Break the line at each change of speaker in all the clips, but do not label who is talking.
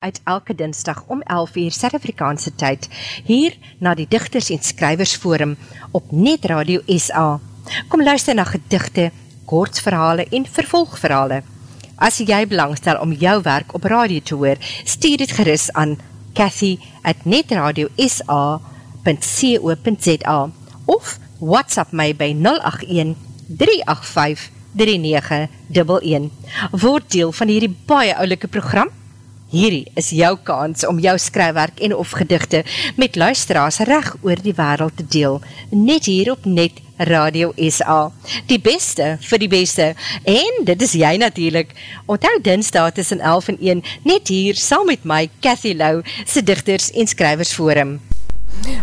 uit elke dinsdag om 11 uur Suid-Afrikaanse tyd hier na die Digters en Skrywers Forum op Net Radio SA. Kom luister na gedigte, kortverhale en vervolgverhale. As jy belangstel om jou werk op radio te hoor, stuur dit gerus aan Cathy at netradiosa.co.za of WhatsApp my by 081 385 3911. Word deel van hierdie baie oulike program Hierdie is jou kans om jou skrywerk en of gedigte met luisteraars reg oor die wereld te deel. Net hier op Net Radio SA. Die beste vir die beste. En dit is jy natuurlijk. Onthou dinsdag tussen 11 en 1 net hier saam met my Cathy Lau se Digters en Skrywers Forum.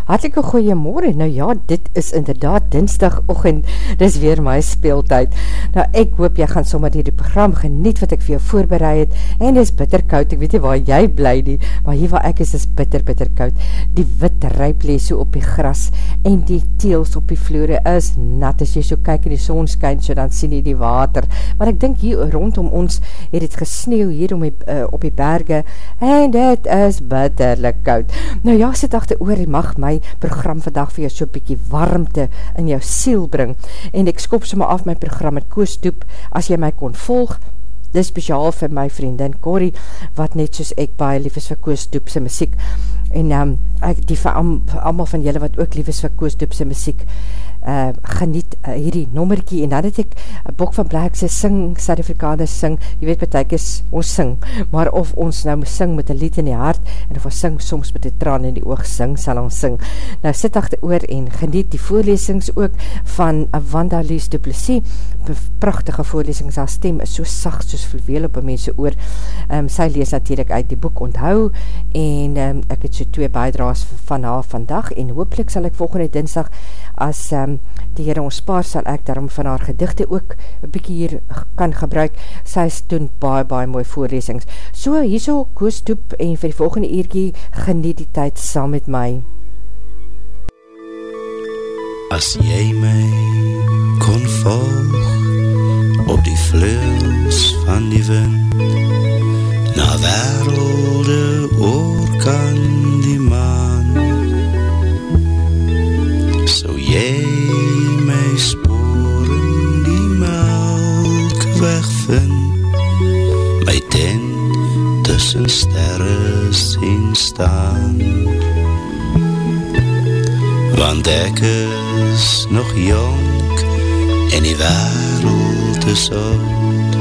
Hartelike goeie morgen, nou ja, dit is inderdaad dinsdag ochend, dis weer my speeltijd. Nou ek hoop jy gaan sommer die program geniet wat ek vir jou voorbereid het, en dis bitterkoud, ek weet nie waar jy bly nie, maar hier waar ek is, is bitter, bitterkoud. Die wit ryp lees so op die gras, en die teels op die vloere is nat, as jy so kyk in die son skyn, so dan sien jy die water. Maar ek dink hier rondom ons, het het gesneeuw hier om die, uh, op die berge, en dit is bitterlik koud. Nou ja, sit achter oor die mag my program vandag vir jou so bykie warmte in jou siel bring. En ek skop so maar af my program met Koos Doep, as jy my kon volg, dit is speciaal vir my vriendin Corrie, wat net soos ek baie lief is vir Koos Doep sy muziek. En um, ek, die vir allemaal van julle wat ook lief is vir Koos Doep sy muziek, uh, geniet uh, hierdie nommerkie, en dan het ek uh, Bok van Black sê, sing, Suid-Afrikaners sing, jy weet betek is, ons sing, maar of ons nou sing met een lied in die hart, en of ons sing soms met die traan in die oog sing, sal ons sing. Nou sit achter oor en geniet die voorlesings ook van Wanda Lies Duplessis, prachtige voorlesings, haar stem is so sacht soos verweel op een mense oor, um, sy lees natuurlijk uit die boek onthou, en um, ek het so twee bijdraas van haar vandag, en hoopelik sal ek volgende dinsdag, as um, die Heere ons spaar, sal ek daarom van haar gedichte ook een bykie hier kan gebruik. Sy is doen baie, baie mooi voorlesings. So, hier so, koos toep, en vir die volgende eerkie, geniet die tyd saam met my.
As jy my kon volg op die vleus van die wind na werelde oor kan jy my spoor in die melk wegvind. My ten tussen sterre sien staan. Want ek is nog jong en die wereld is oud.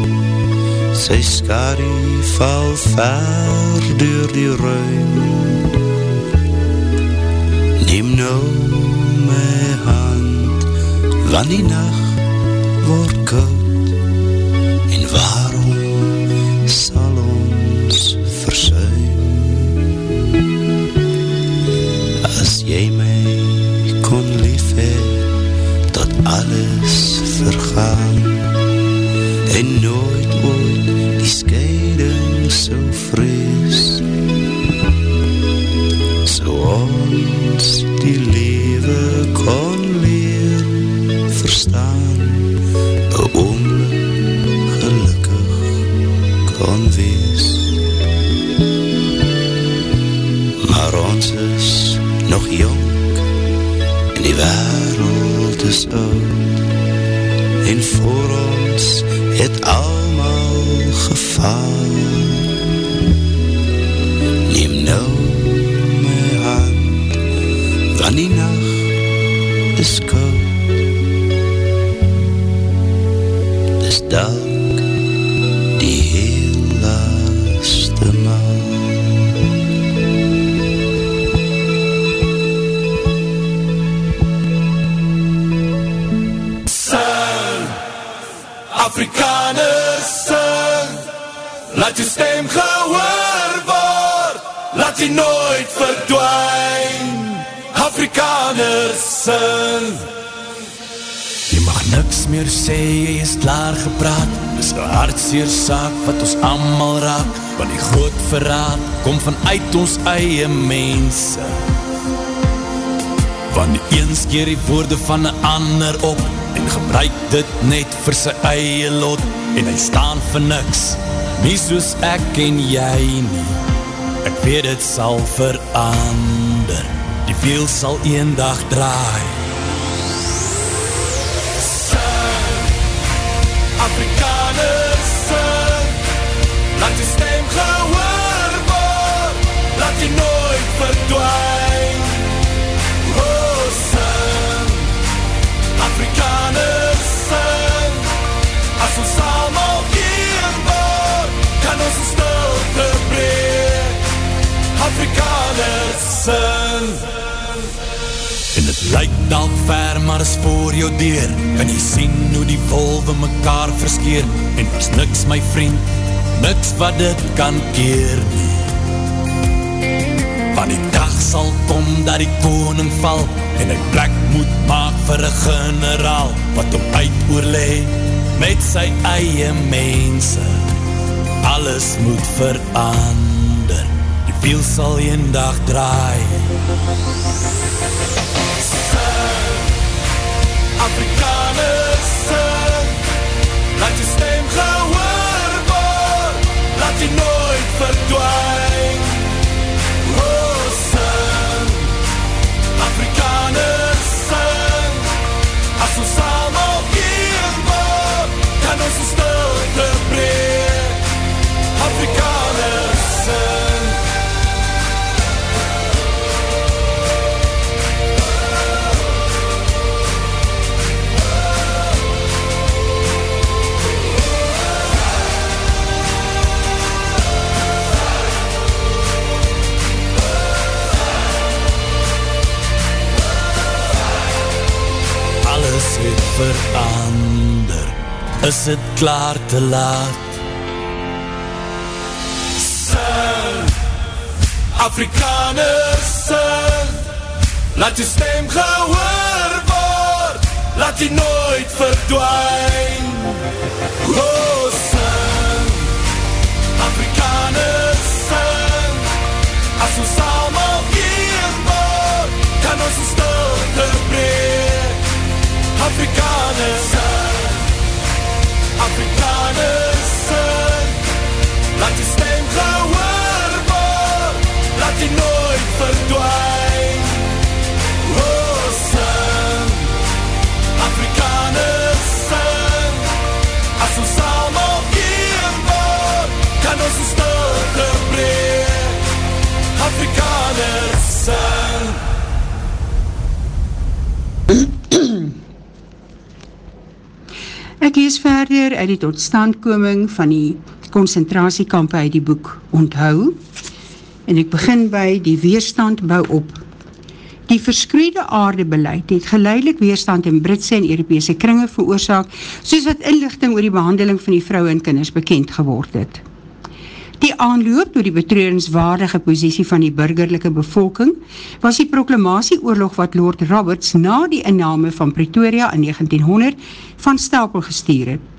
Sy skari val ver door die ruim. Neem nou want die nacht word koud verstaan Een oomlik gelukkig kon wees. Maar ons is nog jong En die wereld is oud. En voor ons het allemaal gevaar. Neem nou my hand Want die nacht is koud dank die heel laaste maal.
Sing, Afrikaners sing, laat jou stem gehoor word, laat jy nooit verdwijn. Afrikaners sing,
meer sê, jy is klaar gepraat. Dis een hartseer saak wat ons allemaal raak Want die groot verraad kom vanuit ons eie mense. Want die eens keer die woorde van een ander op En gebruik dit net vir sy eie lot. En hy staan vir niks Nie soos ek en jy nie. Weet het sal verander, die wiel sal een dag draai.
Verdwijn. Oh, sing, Afrikaners sing, as ons allemaal een word, kan ons een stilte breek. Afrikaners sing.
En het lyk dalk ver, maar is voor jou deur Kan jy sien hoe die wolwe mekaar verskeer En is niks my vriend, niks wat dit kan keer nie Van die dag sal kom dat die koning val En hy plek moet maak vir een generaal Wat om uit oorlee met sy eie mense. Alles moet verander. Die wiel sal een dag draai.
Afrikaners sing Laat die stem gehoor word Laat die nooit verdwijn
Alles het verander Is het klaar te laat
Afrikaners sing Laat die stem gehoor word Laat die nooit verdwijn Oh, sing Afrikaners sing As ons allemaal een word Kan ons een stilte breek Afrikaners sing Afrikaners sing Laat die stem gehoor Laat die nooit verdwijn Oh, sing Afrikaners sing As ons allemaal een word Kan ons een stilte breek. Afrikaners sing
Ek lees verder uit die totstandkoming van die concentratiekampe uit die boek Onthou en ek begin by die weerstand bou op. Die verskroeide aardebeleid het geleidelik weerstand in Britse en Europese kringe veroorzaak soos wat inlichting oor die behandeling van die vrou en kinders bekend geword het. Die aanloop door die betreurenswaardige posisie van die burgerlijke bevolking was die proklamasieoorlog wat Lord Roberts na die inname van Pretoria in 1900 van stapel gestuur het.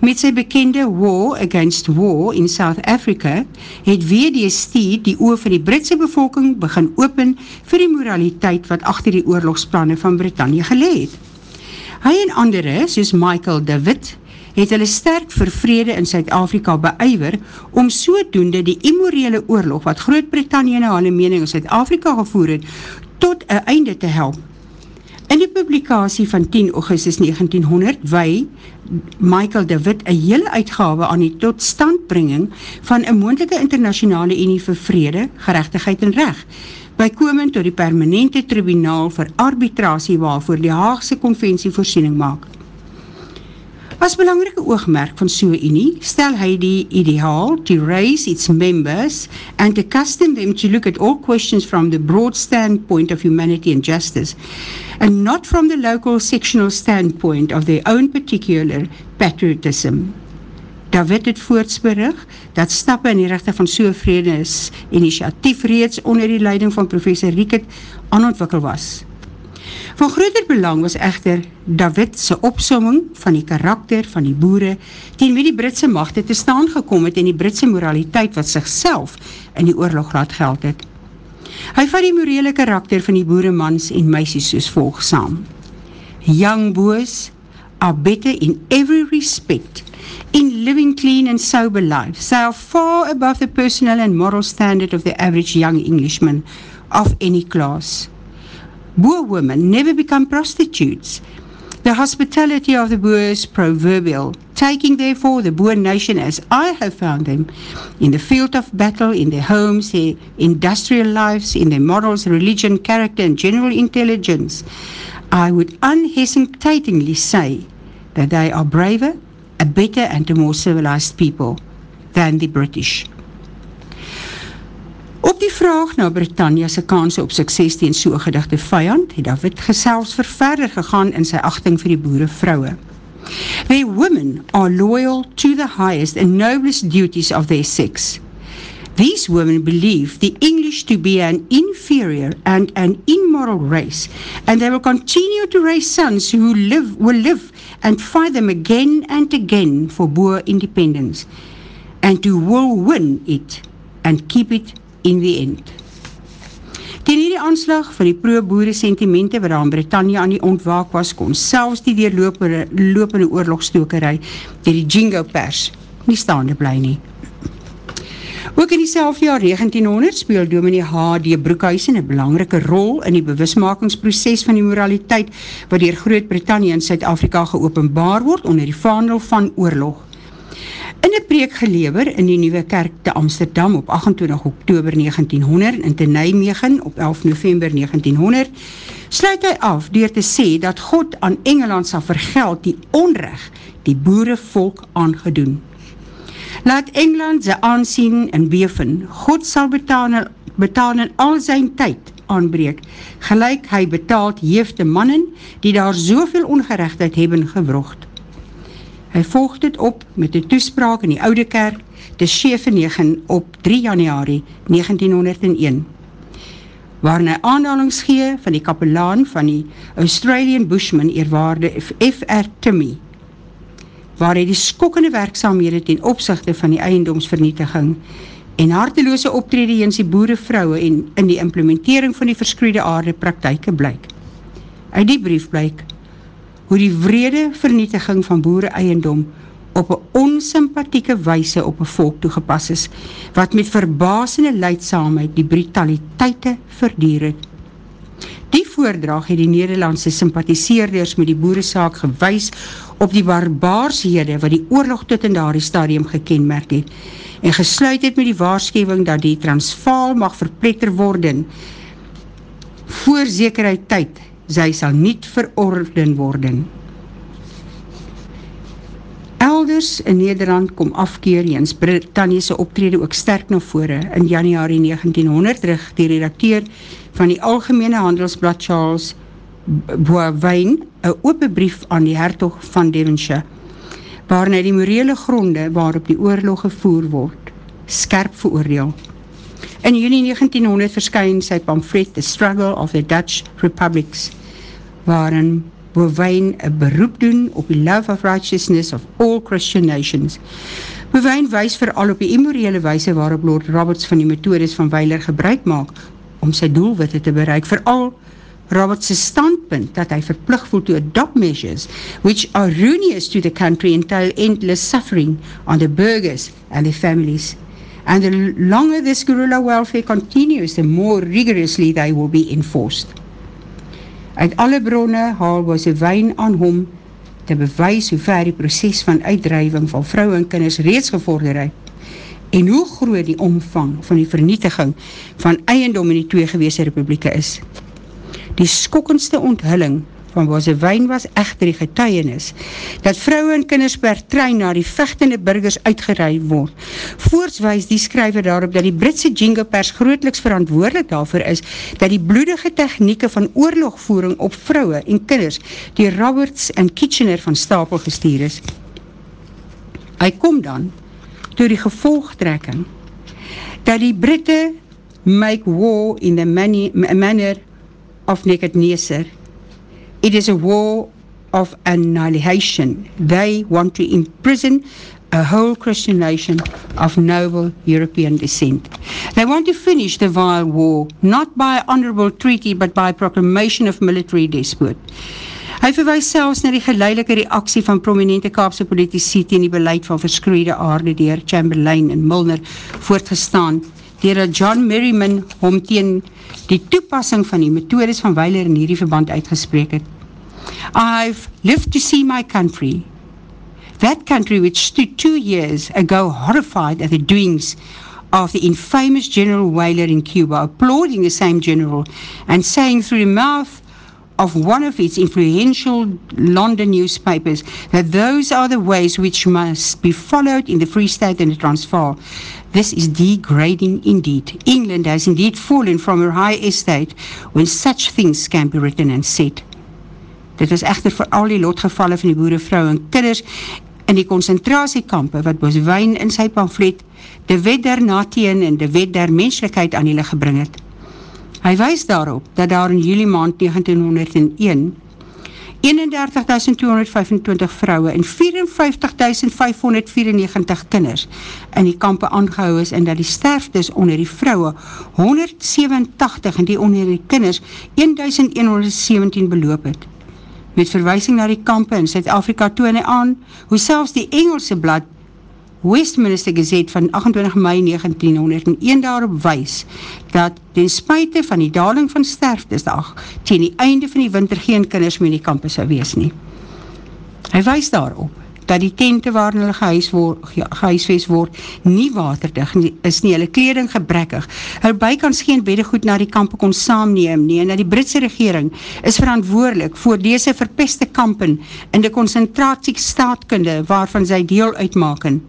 Met sy bekende War Against War in South Africa het WDST die oor van die Britse bevolking begin open vir die moraliteit wat achter die oorlogsplanne van Britannië geleed. Hy en andere, soos Michael David, het hulle sterk vir vrede in Suid-Afrika beywer om sodoende die immorele oorlog wat Groot-Brittannië na hulle mening in Suid-Afrika gevoer het, tot een einde te help. In die publikasie van 10 augustus 1900 wei Michael David een hele uitgawe aan die totstandbringing van een moendelike internationale unie vir vrede, gerechtigheid en recht, bykomend tot die permanente tribunaal vir arbitrasie waarvoor die Haagse konvensie voorsiening maak. As belangrike oogmerk van so'n unie, stel hy die ideaal to raise its members and accustom them to look at all questions from the broad standpoint of humanity and justice, and not from the local sectional standpoint of their own particular patriotism. David het voortsberig dat stappe in die rechte van so'n vredes initiatief reeds onder die leiding van professor Rieket aanontwikkel was. Van groter belang was echter David sy opsomming van die karakter van die boere teen wie die Britse machte te staan gekom het en die Britse moraliteit wat sigself in die oorlog laat geld het. Hy vat die morele karakter van die boeremans en meisies soos volg saam. Young boos, are better in every respect in living clean and sober lives. They are far above the personal and moral standard of the average young Englishman of any class. Boer women never become prostitutes. The hospitality of the Boer is proverbial, taking therefore the Boer nation as I have found them, in the field of battle, in their homes, their industrial lives, in their morals, religion, character, and general intelligence. I would unhesitatingly say that they are braver, a better and a more civilized people than the British. Op die vraag na Britannia se kanse op sukses teen so gedigte vyand, het David gesels vir verder gegaan in sy agting vir die boere vroue. Their women are loyal to the highest and noblest duties of their sex. These women believe the English to be an inferior and an immoral race, and they will continue to raise sons who live, will live and fight them again and again for Boer independence, and who will win it and keep it in the end. Ten hierdie aanslag van die pro-boere sentimente wat daar in Britannia aan die ontwaak was, kon selfs die deurlopende lopende oorlogstokerij dier die Jingo pers nie staande bly nie. Ook in diezelfde jaar 1900 speel dominee H.D. Broekhuizen een belangrike rol in die bewusmakingsproces van die moraliteit wat dier Groot-Brittannië en Suid-Afrika geopenbaar word onder die vaandel van oorlog. In een preek gelever in die Nieuwe Kerk te Amsterdam op 28 oktober 1900 en te Nijmegen op 11 november 1900, sluit hy af door te sê dat God aan Engeland sal vergeld die onrecht die boerevolk aangedoen. Laat Engeland sy aansien en beven, God sal betaal, betaal in al zijn tyd aanbreek, gelijk hy betaald jeefde mannen die daar soveel ongerechtheid hebben gewrocht. Hy volg dit op met die toespraak in die oude kerk te Schevenegen op 3 januari 1901 waarin hy aanhalings gee van die kapelaan van die Australian Bushman eerwaarde F.R. Timmy waar hy die skokkende werkzaamhede ten opzichte van die eiendomsvernietiging en harteloose optrede jens die boerevrouwe en in die implementering van die verskruide aarde praktijke blyk. Uit die brief blyk hoe die vrede vernietiging van boere eiendom op een onsympathieke wijse op een volk toegepas is, wat met verbasende leidsaamheid die brutaliteite verdier het. Die voordraag het die Nederlandse sympathiseerders met die boeresaak gewys op die barbaarsede wat die oorlog tot in daardie stadium gekenmerk het en gesluit het met die waarschuwing dat die transvaal mag verpletter worden voor zekerheid tyd sy sal niet verorden worden. Elders in Nederland kom afkeer jens Britanniese optrede ook sterk na vore. In januari 1900 terug die redacteur van die Algemene Handelsblad Charles Boivijn een open brief aan die hertog van Devonshire waarin hy die morele gronde waarop die oorlog gevoer word, skerp veroordeel. In juni 1900 verskyn sy pamflet The Struggle of the Dutch Republics waarin Bovijn een beroep doen op die love of righteousness of all Christian nations. Bovijn wees vooral op die immorele wijse waarop Lord Roberts van die methodes van Weiler gebruik maak om sy doelwitte te bereik. Vooral Roberts' standpunt dat hy verplug voel to adopt measures which are ruinous to the country and tell endless suffering on the burgers and their families. And the longer this guerrilla welfare continues, the more rigorously they will be enforced. Uit alle bronne haal was een wijn aan hom te bewys hoe ver die proces van uitdrijving van vrou en kinders reeds gevorder het en hoe groot die omvang van die vernietiging van eiendom in die twee geweese republieke is. Die skokkendste onthulling van Bosewijn was echter die getuienis, dat vrouwe en kinders per trein na die vechtende burgers uitgeruid word. Voortswijs die skryver daarop dat die Britse jingo pers grootliks verantwoordelik daarvoor is, dat die bloedige technieke van oorlogvoering op vrouwe en kinders die Roberts en Kitchener van stapel gestuur is. Hy kom dan door die gevolgtrekking, dat die Britte make war in the manner of Nebuchadnezzar It is a war of annihilation. They want to imprison a whole Christian nation of noble European descent. They want to finish the vile war, not by honorable treaty, but by proclamation of military despot. Hy verwijs selfs na die geleidelijke reaksie van prominente Kaapse politici teen die beleid van verskroeide aarde dier Chamberlain en Milner voortgestaan, dier John Merriman hom teen die toepassing van die methodes van Weiler in hierdie verband uitgesprek het. I've lived to see my country, that country which stood two years ago horrified at the doings of the infamous General Whaler in Cuba, applauding the same general and saying through the mouth of one of its influential London newspapers that those are the ways which must be followed in the Free State and the Transvaal. This is degrading indeed. England has indeed fallen from her high estate when such things can be written and said. Dit is echter vir al die lotgevalle van die boerevrouw en kidders in die concentratiekampe wat Boswijn in sy pamflet de wet der nateen en de wet der menselijkheid aan hulle gebring het. Hy wees daarop dat daar in juli maand 1901 31.225 vrouwe en 54.594 kinders in die kampe aangehou is en dat die sterftes onder die vrouwe 187 en die onder die kinders 1117 beloop het. Met verwijsing na die kampe in Zuid-Afrika toon hy aan hoe selfs die Engelse blad Westminster Gazette van 28 mei 1901 daarop wys dat ten spuite van die daling van sterftesdag teen die einde van die winter geen kinders meer in die kampe sou wees nie. Hy wys daarop dat die tente waarin hulle gehuis word, gehuisves word nie waterdig nie, is nie, hulle kleding gebrekkig. Hulle bykans geen beddegoed na die kampe kon saamneem nie en dat die Britse regering is verantwoordelik voor dese verpeste kampen in die concentratie staatkunde waarvan sy deel uitmaken.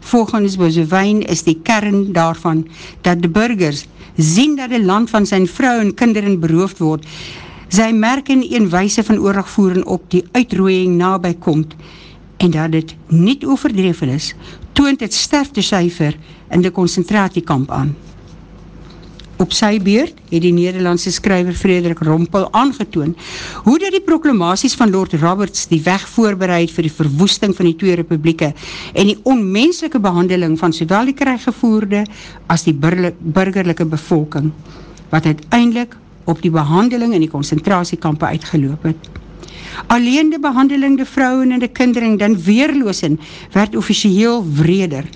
Volgens Bosewijn is die kern daarvan dat de burgers sien dat die land van zijn vrou en kinderen beroofd word. Sy merk in een wijse van oorlogvoering op die uitrooiing nabij komt en dat dit niet overdreven is, toont het sterftecijfer in de concentratiekamp aan. Op sy beurt het die Nederlandse skryver Frederik Rompel aangetoon hoe dat die proklamaties van Lord Roberts die weg voorbereid vir die verwoesting van die twee republieke en die onmenselike behandeling van sowel die krijggevoerde as die burgerlijke bevolking, wat uiteindelik op die behandeling in die concentratiekampe uitgeloop het. Alleen de behandeling de vrouwen en de kinderen dan weerloos werd officieel vreder,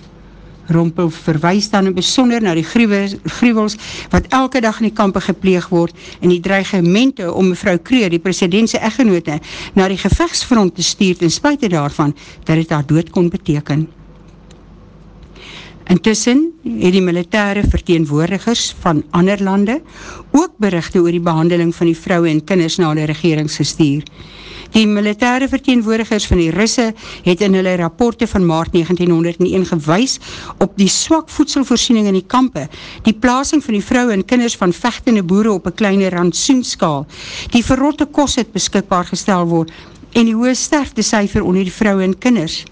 Rompel verwijs dan in besonder na die gruwels wat elke dag in die kampe gepleeg word en die dreigemente om mevrou Kreur, die presidentse echtgenote, na die gevechtsfront te stuurt in spuite daarvan dat het haar dood kon beteken. Intussen het die militaire verteenwoordigers van ander lande ook berichte oor die behandeling van die vrouwe en kinders na die regerings gestuur. Die militaire verteenwoordigers van die Russe het in hulle rapporte van maart 1901 gewys op die swak voedselvoorziening in die kampe, die plasing van die vrouwe en kinders van vechtende boere op een kleine randsoenskaal, die verrotte kos het beskikbaar gestel word en die hoge sterfte cijfer onder die vrouwe en kinders.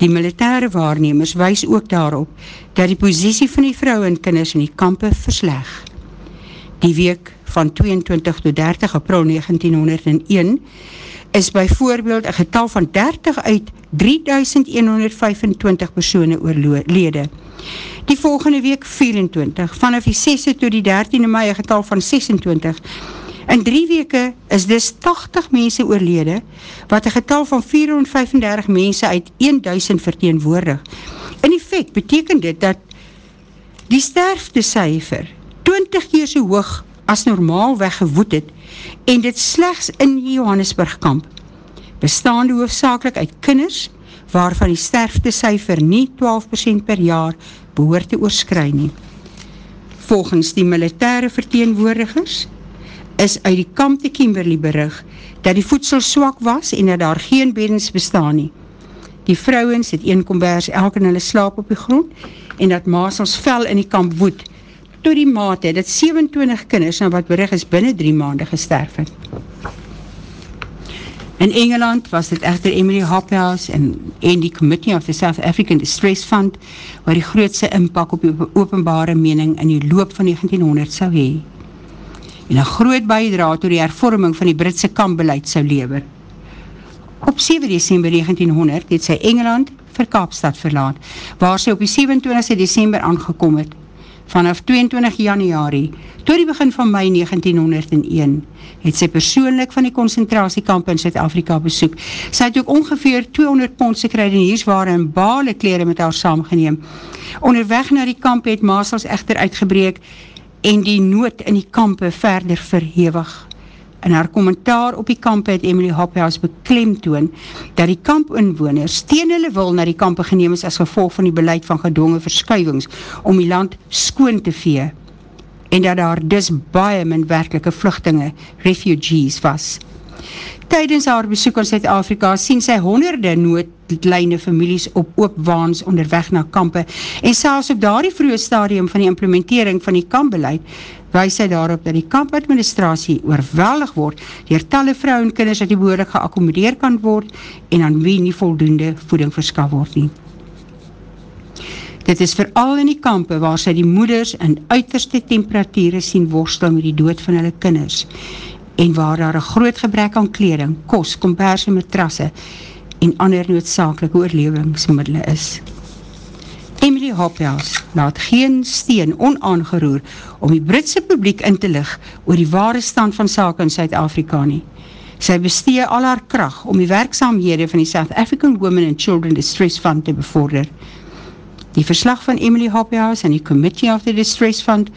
Die militaire waarnemers wys ook daarop dat die posiesie van die vrouwe en kinders in die kampe versleg. Die week van 22 tot 30 april 1901 is bijvoorbeeld een getal van 30 uit 3125 persoene oorlede. Die volgende week 24, vanaf die 6e tot die 13e mei een getal van 26. In drie weke is dus 80 mense oorlede, wat een getal van 435 mense uit 1000 verteenwoordig. In effect betekent dit dat die sterfte cijfer 20 keer so hoog as normaal weggewoed het en dit slechts in Johannesburg kamp, bestaande hoofdzakelik uit kinders, waarvan die sterfte cijfer nie 12% per jaar behoor te oorskry nie. Volgens die militaire verteenwoordigers is uit die kamp te Kimberley berig dat die voedsel swak was en dat daar geen bedens bestaan nie. Die vrouwens het een kombers elk in hulle slaap op die grond en dat maasels vel in die kamp woed tot die mate dat 27 kinders na wat berig is binnen drie maanden gesterf het. In Engeland was dit echter Emily Hophouse en, en die Committee of the South African Distress Fund waar die grootste inpak op die openbare mening in die loop van 1900 sou hee. En een groot bijdra toe die hervorming van die Britse kampbeleid sou lever. Op 7 december 1900 het sy Engeland vir Kaapstad verlaat, waar sy op die 27 december aangekom het Vanaf 22 januari tot die begin van mei 1901 het sy persoonlik van die concentratiekamp in Zuid-Afrika besoek. Sy het ook ongeveer 200 pondse kruideniersware en bale kleren met haar saamgeneem. Onderweg na die kamp het Maasels echter uitgebreek en die nood in die kampe verder verhewig. In haar kommentaar op die kamp het Emily Hophouse beklemtoon dat die kamp-inwoners teen hulle wil na die kampe geneem is as gevolg van die beleid van gedwonge verskuivings om die land skoon te vee en dat daar dus baie min werkelike vluchtinge, refugees was. Tijdens haar besoek aan Zuid-Afrika sien sy honderde noodlijne families op oopwaans onderweg na kampe en selfs op daar die vroege stadium van die implementering van die kampbeleid wees sy daarop dat die kampadministratie oorweldig word dier talle vrou en kinders dat die behoorlijk geaccommodeer kan word en aan wie nie voldoende voeding verskaf word nie. Dit is vooral in die kampe waar sy die moeders in uiterste temperatuur sien worstel met die dood van hulle kinders en waar daar een groot gebrek aan kleding, kos, komperse matrasse en ander noodzakelike oorlevingsmiddele is. Emily Hophouse laat geen steen onaangeroer om die Britse publiek in te lig oor die ware stand van sake in Suid-Afrika nie. Sy bestee al haar kracht om die werkzaamhede van die South African Women and Children Distress Fund te bevorder. Die verslag van Emily Hophouse en die Committee of the Distress Fund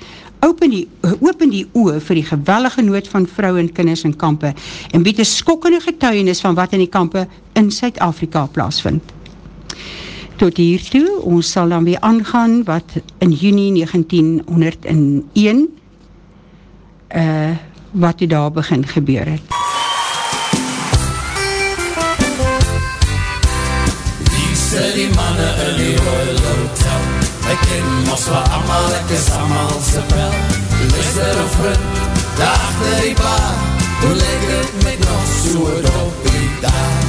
open die, open die oe vir die gewellige nood van vrou en kinders in kampe en bied een skokkende getuienis van wat in die kampe in Suid-Afrika plaasvind tot hiertoe, ons sal dan weer aangaan wat in juni 1901 uh, wat die daar begin gebeur het.
Hier die manne in die Hotel Ek ken ons van amal, ek is amal se pel Luister of vriend, daar achter die bar. Hoe lekker het met nog so dop die daar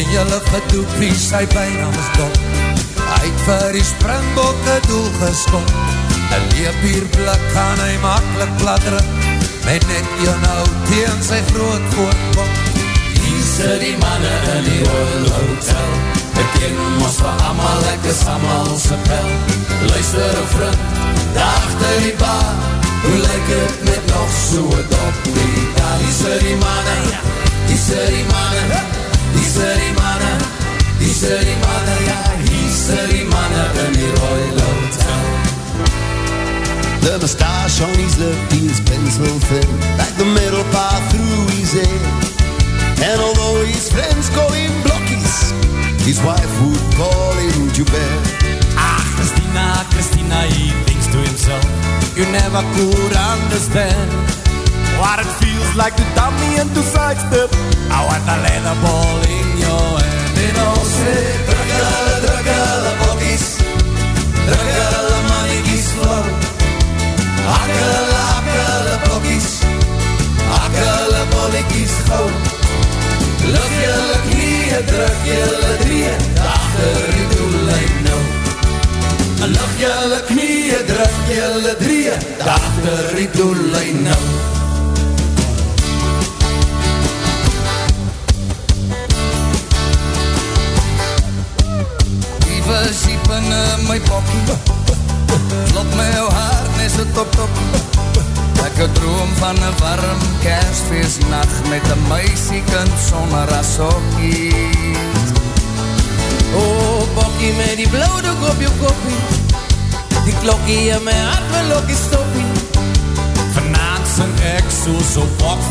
en jylle gedoepie sy bijna misdom Hy het vir die springbokke doel geskop Een leepierblik kan hy makkelijk pladderen Met net jou nou teen sy groot voortkom Hier sit die manne in die Royal Hotel Ek ken ons van amal, ek is amal se pel Luister een vriend, daagte die baan Hoe lyk het met nog so'n dopie Daar hier sit die manne, hier sit die manne Hier sit die manne, hier sit die manne, ja, hier sit die manne in die Royal Hotel.
The moustache on his lip is pencil thin, like the middle part through his head. And although his friends call him Blockies, his wife would call him Joubert.
Ah, Christina, Christina, he thinks to himself, you never could understand what it feels like to dummy and to sidestep. I want a leather ball in your hand.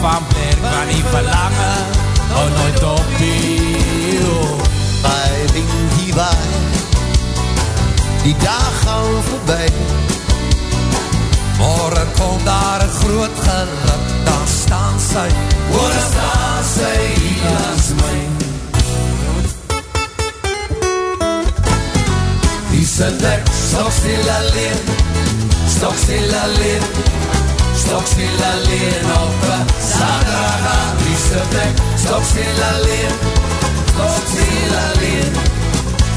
Van
bled Van die verlangen, oh nooit oppie oh.
I think he was die dag gaan voorbij.
Morgen kom daar een groot geluk, dan staan sy,
hoe dan staan sy hier langs my. Die sit ek, stok stil alleen, stok stil alleen, stok stil alleen op zaterdag aan. Die sit ek, stok stil alleen, stok stil alleen,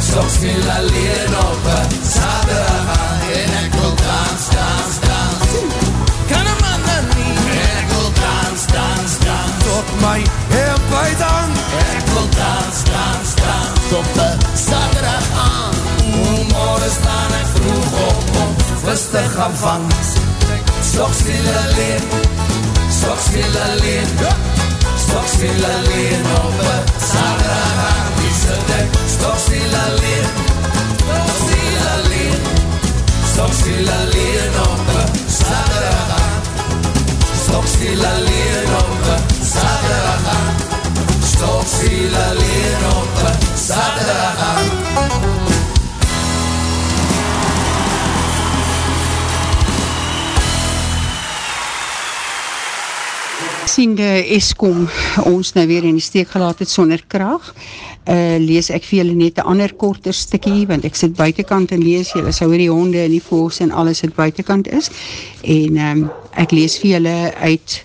Stok stil alleen op zaterdag En ek wil dans, dans, dans
Kan een man dan nie
En ek wil dans, dans, dans
Tot my hempuit aan
Ek wil dans, dans, dans
Op een zaterdag aan
Oeh
rustig gaan vang Stok stil alleen Stok stil alleen Stok stil alleen op een aan die dek Stok stil alleen Stok stil alleen Stok stil alleen op een aan Stok stil alleen op een saterdag aan Stok stil alleen op een saterdag
siende Eskom ons nou weer in die steek gelaat het sonder kraag, uh, lees ek vir julle net een ander korter stikkie, want ek sit buitenkant en lees, julle sou die honde en die voels en alles het buitenkant is, en um, ek lees vir julle uit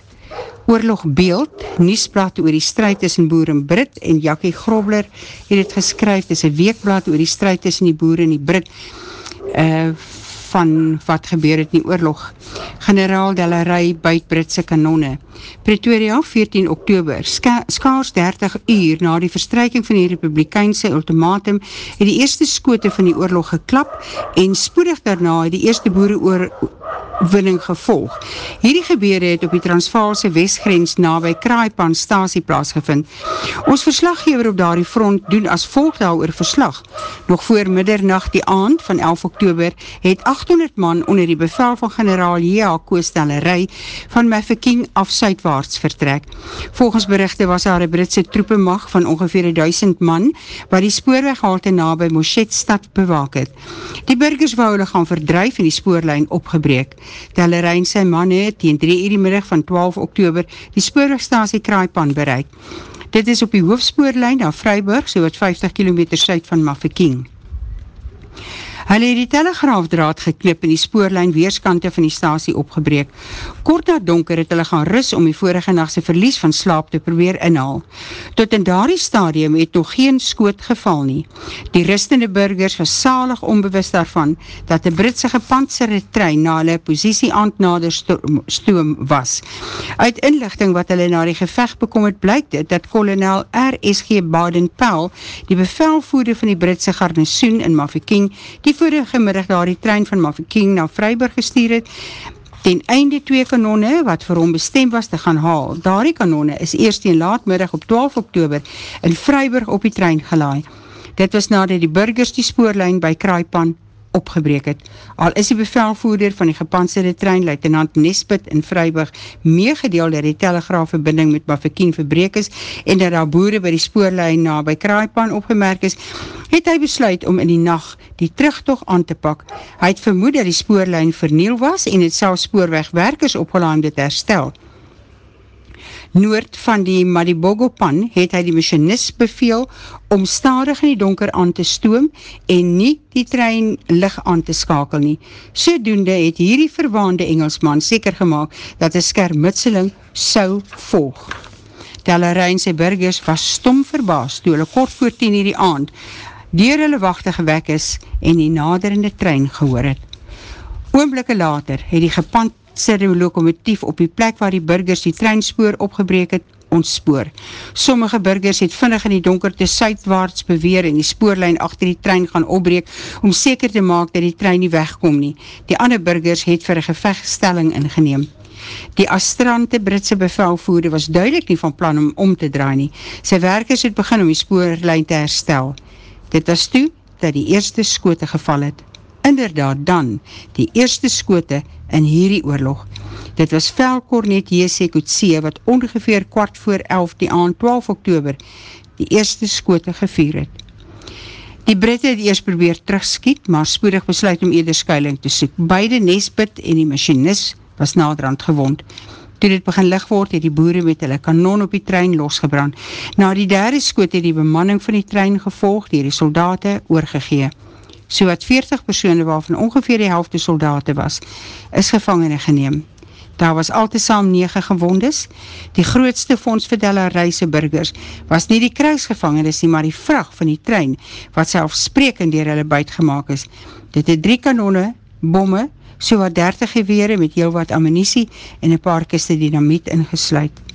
oorlogbeeld, Niesblad oor die strijd tussen boer en Brit, en Jackie Grobler het het geskryf, dit is een weekblad oor die strijd tussen die boer en die Brit, uh, van wat gebeur het in die oorlog. Generaal Delarey buit Britse kanonne. Pretoria, 14 oktober, ska skaars 30 uur na die verstryking van die republikeinse ultimatum, het die eerste skote van die oorlog geklap en spoedig daarna het die eerste boere oor winning gevolg. Hierdie gebeurde het op die Transvaalse westgrens na by Kraaipan stasie plaasgevind. Ons verslaggever op daardie front doen as volg daar oor verslag. Nog voor middernacht die aand van 11 oktober het 800 man onder die bevel van generaal J.A. Koostellerij van Mafeking af Suidwaarts vertrek. Volgens berichte was daar een Britse troepenmacht van ongeveer 1000 man wat die spoorweghalte na by Moshetstad bewaak het. Die burgers wou hulle gaan verdrijf en die spoorlijn opgebreek. Tellerijn sy man het teen 3 uur die middag van 12 oktober die spoorwegstasie Kraaipan bereik. Dit is op die hoofdspoorlijn na Vryburg, so wat 50 km suid van Mafeking. Hulle het die telegraafdraad geknip en die spoorlijn weerskante van die stasie opgebreek. Kort na donker het hulle gaan rus om die vorige nachtse verlies van slaap te probeer inhaal. Tot in daardie stadium het nog geen skoot geval nie. Die rustende burgers was salig onbewust daarvan dat die Britse gepantserde trein na hulle posiesie aandnader stoom was. Uit inlichting wat hulle na die gevecht bekom het blyk dit dat kolonel R.S.G. Baden-Powell, die bevelvoerder van die Britse garnisoen in Mafeking, die vorige middag daar die trein van Mafeking na Vryburg gestuur het, ten einde twee kanonne wat vir hom bestem was te gaan haal. Daar die kanonne is eerst in laatmiddag op 12 oktober in Vryburg op die trein gelaai. Dit was nadat die burgers die spoorlijn by Kraaipan opgebreek het. Al is die bevelvoerder van die gepantserde trein, luitenant Nesbit in Vryburg, meegedeel dat die telegraafverbinding met Mafekien verbreek is en dat daar boere by die spoorlijn na by Kraaipan opgemerk is, het hy besluit om in die nacht die terugtocht aan te pak. Hy het vermoed dat die spoorlijn verniel was en het self spoorwegwerkers opgelaan dit herstel noord van die Maribogo pan het hy die machinist beveel om stadig in die donker aan te stoom en nie die trein lig aan te skakel nie. Sodoende het hierdie verwaande Engelsman seker gemaakt dat die skermutseling sou volg. Tellerijn sy burgers was stom verbaas toe hulle kort voor 10 hierdie aand dier hulle wachte gewek is en die naderende trein gehoor het. Oomblikke later het die gepand sy lokomotief op die plek waar die burgers die treinspoor opgebreek het, ontspoor. Sommige burgers het vinnig in die donkerte suidwaarts beweer en die spoorlijn achter die trein gaan opbreek om seker te maak dat die trein nie wegkom nie. Die ander burgers het vir een gevechtstelling ingeneem. Die astrante Britse bevelvoerde was duidelik nie van plan om om te draai nie. Sy werkers het begin om die spoorlijn te herstel. Dit was toe dat die eerste skote geval het. Inderdaad dan, die eerste skote in hierdie oorlog. Dit was Velkornet J.C. Kutsie wat ongeveer kwart voor 11 die aand 12 oktober die eerste skote gevier het. Die Britte het eerst probeer terugskiet, maar spoedig besluit om eerder skuiling te soek. Beide Nesbit en die machinist was naderhand gewond. Toe dit begin lig word, het die boere met hulle kanon op die trein losgebrand. Na die derde skoot het die bemanning van die trein gevolg, die die soldate oorgegee so wat 40 persoene waarvan ongeveer die helfte soldate was, is gevangene geneem. Daar was al te saam 9 gewondes. Die grootste fonds vir Delareise burgers was nie die kruisgevangenis nie, maar die vraag van die trein, wat selfsprekend dier hulle buitgemaak is. Dit het drie kanone, bomme, so wat 30 gewere met heel wat ammunisie en een paar kiste dynamiet ingesluit.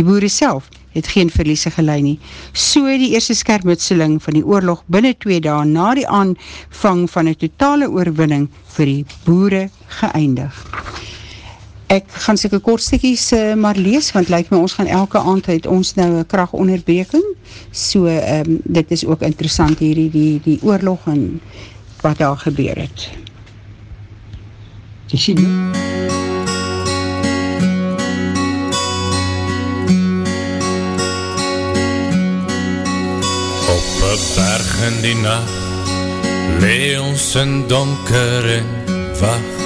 Die boere self het geen verliese gelei nie. So die eerste skermutseling van die oorlog binnen twee dae na die aanvang van een totale oorwinning vir die boere geëindig. Ek gaan syke kortstukkies uh, maar lees, want lyk my ons gaan elke aand uit ons nou een krachtonderbreking. So um, dit is ook interessant hierdie die, die oorlog en wat daar gebeur het. Jy sien
berg in die nacht Lee ons in donker en wacht.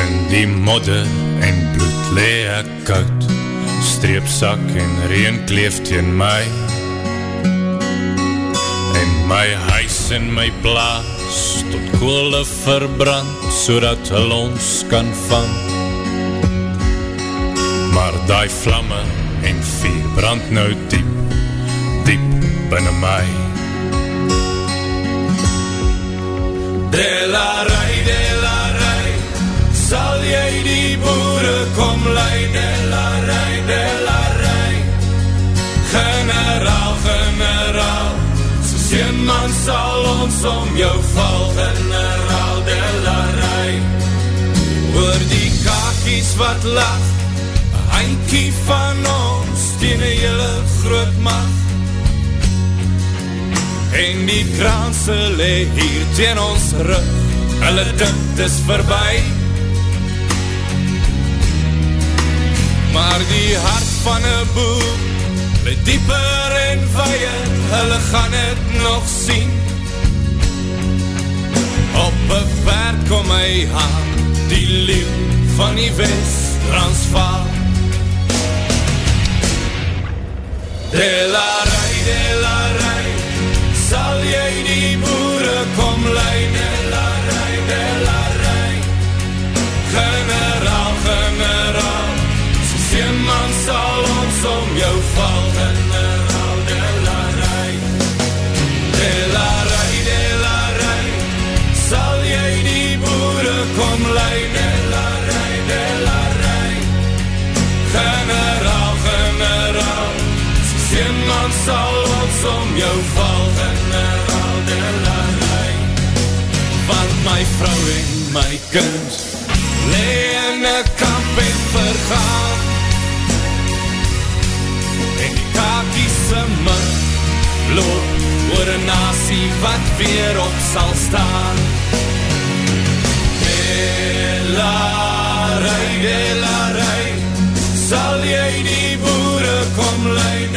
In die modder en bloed lee ek koud Streepsak en reen kleeft in my. En my huis en my plaas Tot koole verbrand So dat ons kan vang. Maar die vlamme en vier brand nou diep, diep binnen my. Delarij, delarij, sal jy die boere kom lei, delarij, delarij, generaal, generaal, soos een man sal ons om jou val, generaal, delarij, oor die kakies wat lach, Eindkie van ons teen een hele groot macht En die kraanse lee hier teen ons rug. Hulle dink is verby. Maar die hart van een boer Le dieper en weier Hulle gaan het nog sien. Op een paard kom hy aan Die leeuw van die west Transvaal Delarij, delarij, sal jy die boere kom lei, delarij, vrou en my kind. Lee in een kamp en vergaan. En die kakiese min Loop oor een nasie wat weer op sal staan. De larij, de larij Sal jy die boere kom lei,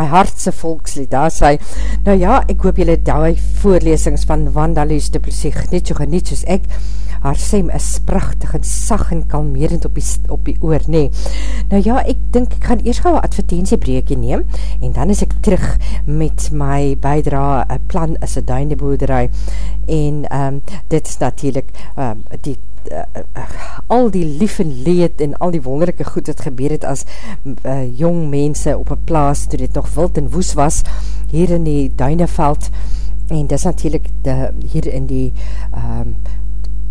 my
hartse volkslied, daar sê, nou ja, ek hoop julle die voorlesings van Wanda Lues de Plessie net so geniet soos ek, haar stem is prachtig en sag en kalmerend op die, op die oor, nee. Nou ja, ek dink ek gaan eers gauw een advertentiebreekie neem, en dan is ek terug met my bijdra, plan is een duineboerderij, en um, dit is natuurlijk um, die uh, uh, al die lief en leed en al die wonderlijke goed wat gebeur het as uh, jong mense op een plaas toe dit nog wild en woes was hier in die Duineveld. En dis natuurlijk de, hier in die um,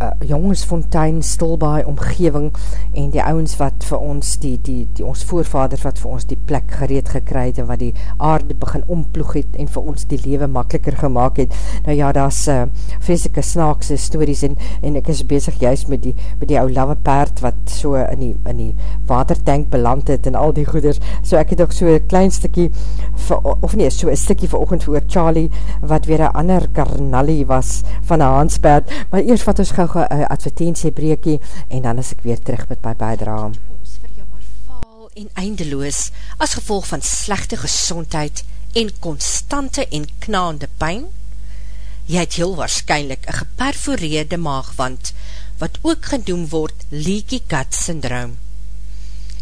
uh, jongensfontein, stilbaai omgeving en die ouwens wat vir ons, die, die, die ons voorvader wat vir ons die plek gereed gekry het en wat die aarde begin omploeg het en vir ons die lewe makkeliker gemaakt het. Nou ja, daar is uh, vreselike snaakse stories en, en ek is bezig juist met die, met die ou lawe paard wat so in die, in die watertank beland het en al die goeders. So ek het ook so een klein stikkie, vir, of nee, so een stikkie vir oogend voor Charlie wat weer een ander karnallie was van een hanspaard. Maar eerst wat ons gauw gauw een advertentiebreekie en dan is ek weer terug met my bijdraam.
Ons vir jou maar faal en eindeloos as gevolg van slechte gezondheid en constante en knaande pijn? Jy het heel waarschijnlijk een geperforeerde maagwand wat ook genoem word leaky gut syndroom.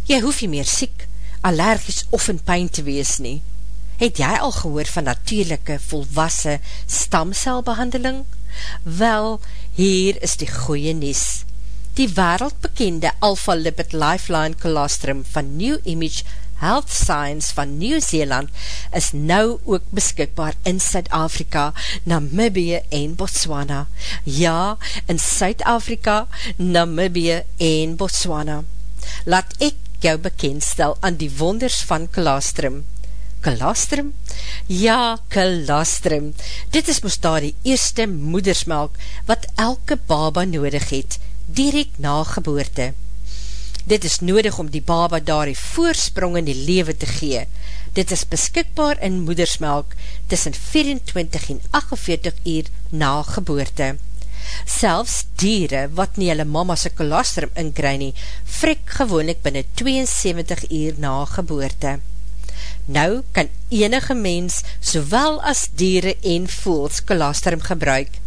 Jy hoef nie meer siek, allergisch of in pijn te wees nie. Het jy al gehoor van natuurlijke volwasse stamcelbehandeling? Wel, hier is die goeie nies. Die wereldbekende Alpha Lipid Lifeline Colostrum van New Image Health Science van Nieuw-Zeeland is nou ook beskikbaar in Suid-Afrika, Namibie en Botswana. Ja, in Suid-Afrika, Namibie en Botswana. Laat ek jou bekendstel aan die wonders van Colostrum. Colostrum? Ja, colostrum. Dit is moest daar die eerste moedersmelk wat elke baba nodig het, direct na geboorte. Dit is nodig om die baba daar die voorsprong in die lewe te gee. Dit is beskikbaar in moedersmelk tussen 24 en 48 uur na geboorte. Selfs dieren wat nie hulle mama's colostrum inkry nie, frik gewoonlik binnen 72 uur na geboorte. Nou kan enige mens, sowel as dieren en voels, colostrum gebruik.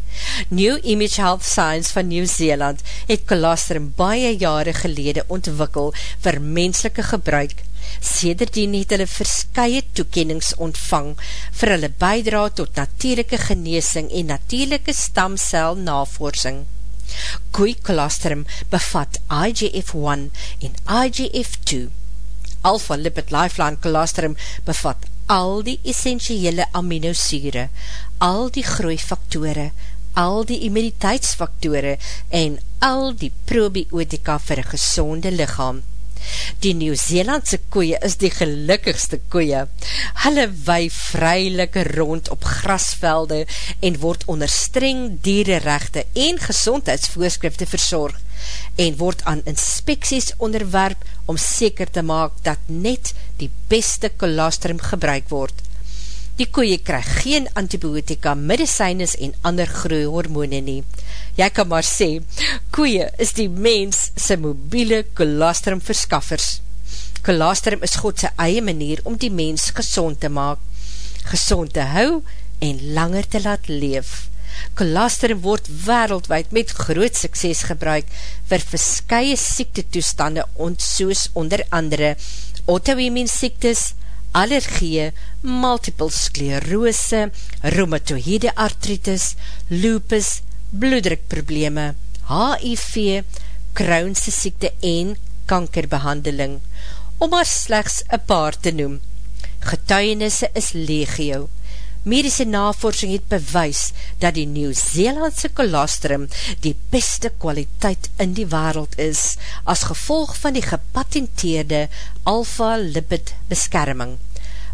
New Image Health Science van Nieuw-Zeeland het colostrum baie jare gelede ontwikkel vir menselike gebruik. Sederdien het hulle verskye toekennings ontvang vir hulle bijdra tot natuurlijke geneesing en natuurlijke stamcel navorsing. Koei colostrum bevat IGF-1 en IGF-2 Alpha Lipid Lifeline Colostrum bevat al die essentiële aminosure, al die groeifaktore, al die immuniteitsfaktore en al die probiotika vir een gezonde lichaam. Die Nieuw-Zeelandse koeie is die gelukkigste koeie. Hulle wei vrylik rond op grasvelde en word onder streng dierenrechte en gezondheidsvoorskrifte verzorg en word aan inspeksies onderwerp om seker te maak dat net die beste kolostrum gebruik word. Die koeie krijg geen antibiotika, medicijnes en ander groeihormone nie. Jy kan maar sê, koeie is die mens sy mobiele kolostrum verskaffers. Kolostrum is Godse eie manier om die mens gezond te maak, gezond te hou en langer te laat leef. Colostrum word wereldwijd met groot sukses gebruik vir verskye siektetoestande ont soos onder andere autoimmune siektes, allergie, multiple sklerose, rheumatoïde artritis, lupus, bloeddrukprobleme, HIV, kroonse siekte en kankerbehandeling, om maar slechts een paar te noem. Getuienisse is legio, Medische navorsing het bewys dat die Nieuw-Zeelandse kolostrum die beste kwaliteit in die wereld is as gevolg van die gepatenteerde alpha-lipid beskerming,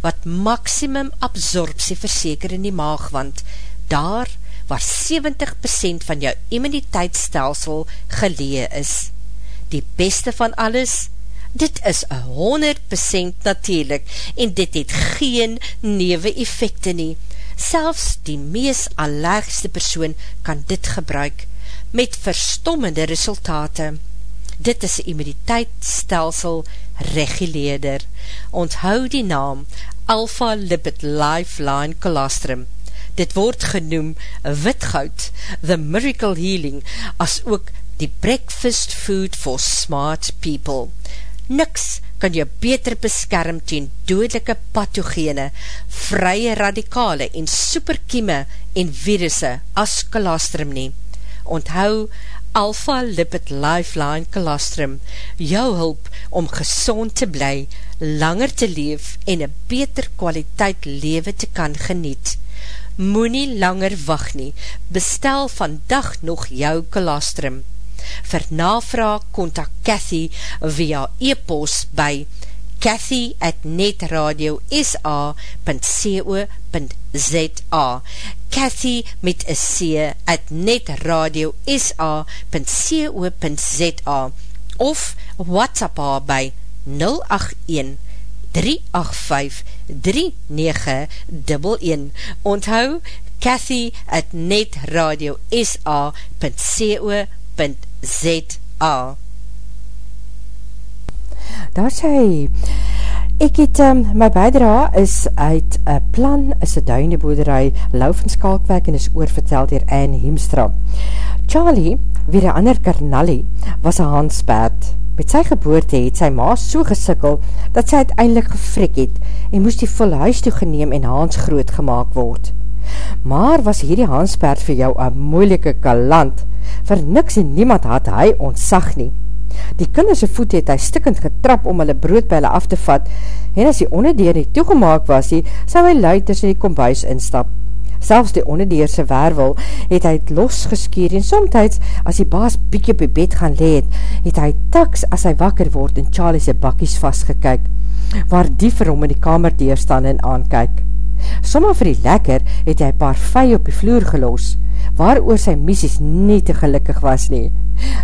wat maximum absorptie verseker in die maagwand, daar waar 70% van jou immuniteitsstelsel gelee is. Die beste van alles, dit is 100% natuurlijk en dit het geen newe effecte nie. Selfs die mees allergste persoon kan dit gebruik met verstommende resultate. Dit is immuniteitsstelsel reguleerder. Onthou die naam
Alpha Lipid Lifeline Colostrum. Dit word genoem witgoud, the miracle healing, as ook die breakfast food for smart people. Niks kan jou beter beskerm teen dodelike pathogene, vrye radikale en superkieme en virusse as colostrum nie. Onthou, Alpha Lipid Lifeline Colostrum, jou hulp om gezond te bly, langer te leef en een beter kwaliteit lewe te kan geniet. Moe nie langer wacht nie, bestel vandag nog jou colostrum. Vir navraag kontak Cathy via e-post by cathy at netradio.sa.co.za Cathy met een C at netradio.sa.co.za of WhatsApp haar by 081 385 3911 Onthou Cathy at netradio.sa.co.za www.rsg.co.za
Daar sê Ek het, um, my bijdra is uit uh, plan, is een duineboerderij, lauf en skalkwerk en is oorverteld dier Anne Hiemstra. Charlie, weer een ander karnallie, was een handspaard. Met sy geboorte het sy maas so gesikkel, dat sy uiteindelik gefrik het en moest die volle huis toegeneem en hans groot gemaakt word. Maar was hierdie handspaard vir jou een moeilike kalant, vir niks en niemand had hy ontsag nie. Die kinderse voet het hy stikkend getrap om hulle brood by hulle af te vat, en as die onderdeur nie toegemaak was hy, sou hy luid tussen die kombuis instap. Selfs die onderdeerse wervel het hy het losgeskeer en somtijds as die baas bykie op die bed gaan leed, het hy taks as hy wakker word in Charlie's bakies vastgekyk, waar die vir hom in die kamer deerstaan en aankyk. Somme vir die lekker het hy paar vy op die vloer gelos, waar oor sy missies nie te gelukkig was nie.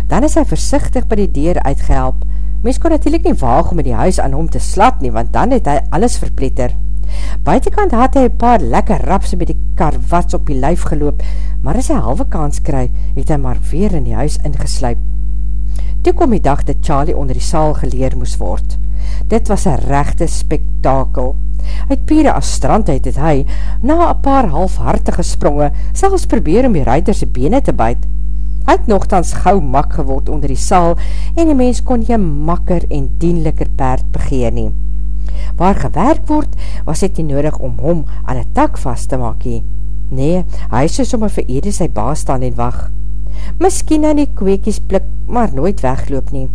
Dan is hy versichtig by die deur uitgehelp. Mens kon natuurlijk nie waag om in die huis aan hom te slap nie, want dan het hy alles verpletter. Buitenkant had hy paar lekker rapse met die karwats op die lijf geloop, maar as hy halve kans kry, het hy maar weer in die huis ingesluip. Toe kom die dag dat Charlie onder die saal geleer moes word. Dit was een rechte spektakel. Uit pure as strandheid het hy, na een paar halfhartige spronge, selfs probeer om die ruiterse bene te buit. Hy het nogthans gauw mak geword onder die saal en die mens kon jy makker en dienliker paard begeer nie. Waar gewerk word, was het nie nodig om hom aan een tak vast te maak hee. Nee, hy is soms vir ede sy baas staan en wacht. Miskien aan die kweekies plik, maar nooit wegloop nie.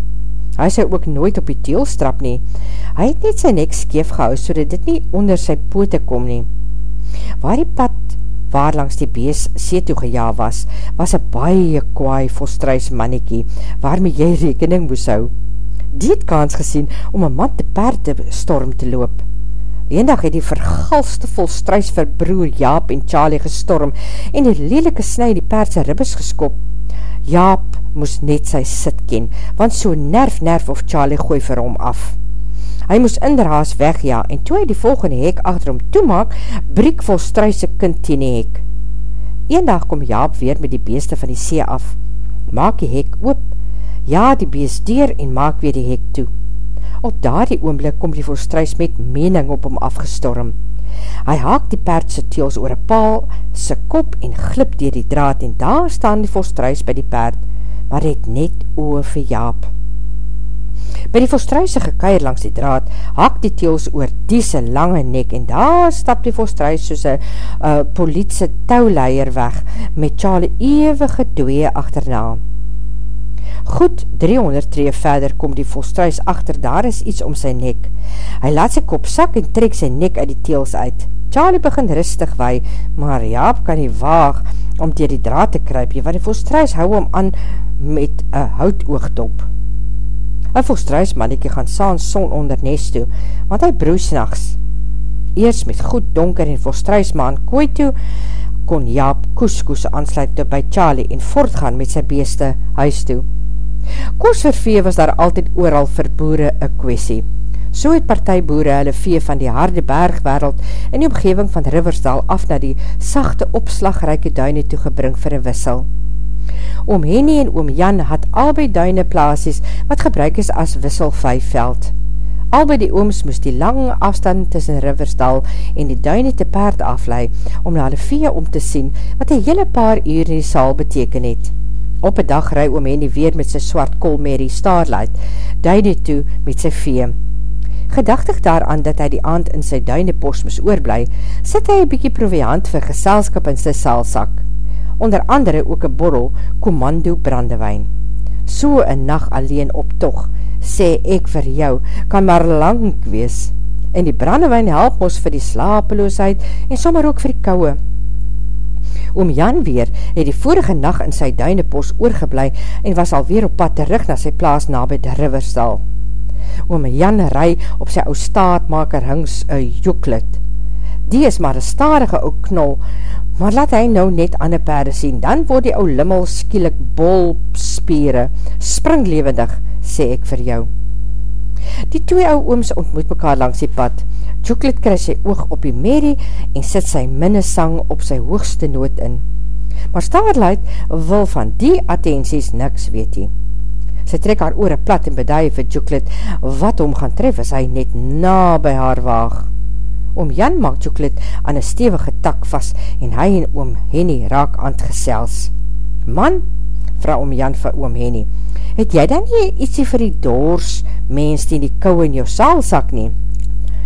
Hy sal ook nooit op die teel strap nie. Hy het net sy nek skeef gehou, so dat dit nie onder sy poote kom nie. Waar die pad waar langs die bees see toe geja was, was een baie kwaai volstruis mannekie, waarmee jy rekening moes hou. Die het kans gesien om een man te paard te storm te loop. Eendag het die vergalste volstruis vir broer Jaap en Charlie gestorm en die lelike snij die paardse ribbes geskop. Jaap moes net sy sit ken, want so nerf nerf of Charlie gooi vir hom af. Hy moes inderhaas wegja, en toe hy die volgende hek achter hom toemaak, briek vol struise kind teen die hek. Eendag kom Jaap weer met die beeste van die see af. Maak die hek oop, ja die beest deur en maak weer die hek toe. Op daar die oomblik kom die volstruis met mening op hom afgestorm. Hy haak die perdse teels oor een paal, sy kop en glip dier die draad en daar staan die volstruis by die perd, maar het net oor vir Jaap. By die volstruise gekeier langs die draad, haak die teels oor diese lange nek en daar stap die volstruis soos een uh, politie touwleier weg met Charlie eeuwige dwee achterna. Goed 300 tree verder kom die volstruis achter, daar is iets om sy nek. Hy laat sy kop sak en trek sy nek uit die teels uit. Charlie begin rustig wei, maar Jaap kan nie waag om dier die draad te kryp, want die volstruis hou hom aan met een houtoogdop. Een volstruis manneke gaan saans son onder nest toe, want hy broes nachts. Eers met goed donker en volstruis maan kooi toe, kon Jaap koeskoes aansluit toe by Charlie en voortgaan met sy beeste huis toe. Koos vir vee was daar altyd ooral vir boere een kwestie. So het partijboere hulle vee van die harde bergwereld in die omgeving van Riversdal af na die sachte opslagryke duine toegebring vir een wissel. Oom Henny en oom Jan had albei duine plaasies wat gebruik is as wisselvijveld. Al by die ooms moes die lang afstand tussen Riversdal en die duine te paard aflei om na hulle vee om te sien wat een hele paar uur in die saal beteken het. Op een dag rui oom Henny weer met sy swart Colmary Starlight, duine toe met sy vee. Gedachtig daaraan dat hy die aand in sy duinepost moes oorblij, sit hy een bykie proviant vir geselskap in sy saalsak. Onder andere ook een borrel commando brandewijn. So een nacht alleen op toch, sê ek vir jou, kan maar lang wees. En die brandewijn help ons vir die slapeloosheid en sommer ook vir die kouwe. Oom Jan weer het die vorige nacht in sy duinepost oorgeblij en was alweer op pad terug na sy plaas na by die riverstal oom Jan ry op sy ou staatmaker hings een joeklit. Die is maar een starige ou knol, maar laat hy nou net ander perde sien, dan word die ou limmel skielik bol spiere, springlevendig, sê ek vir jou. Die twee ou ooms ontmoet mekaar langs die pad. Joeklit kry sy oog op die Mary en sit sy minnesang op sy hoogste noot in. Maar Starlight wil van die attenties niks weet hy. Sy trek haar oor plat en beduie vir Joeklit wat hom gaan tref as hy net na by haar waag. Oom Jan maak Joeklit aan een stevige tak vast en hy en oom Henny raak aan het gesels. Man, vraag oom Jan vir oom Henny, het jy dan nie ietsie vir die doors mens die die kou in jou saalsak nie?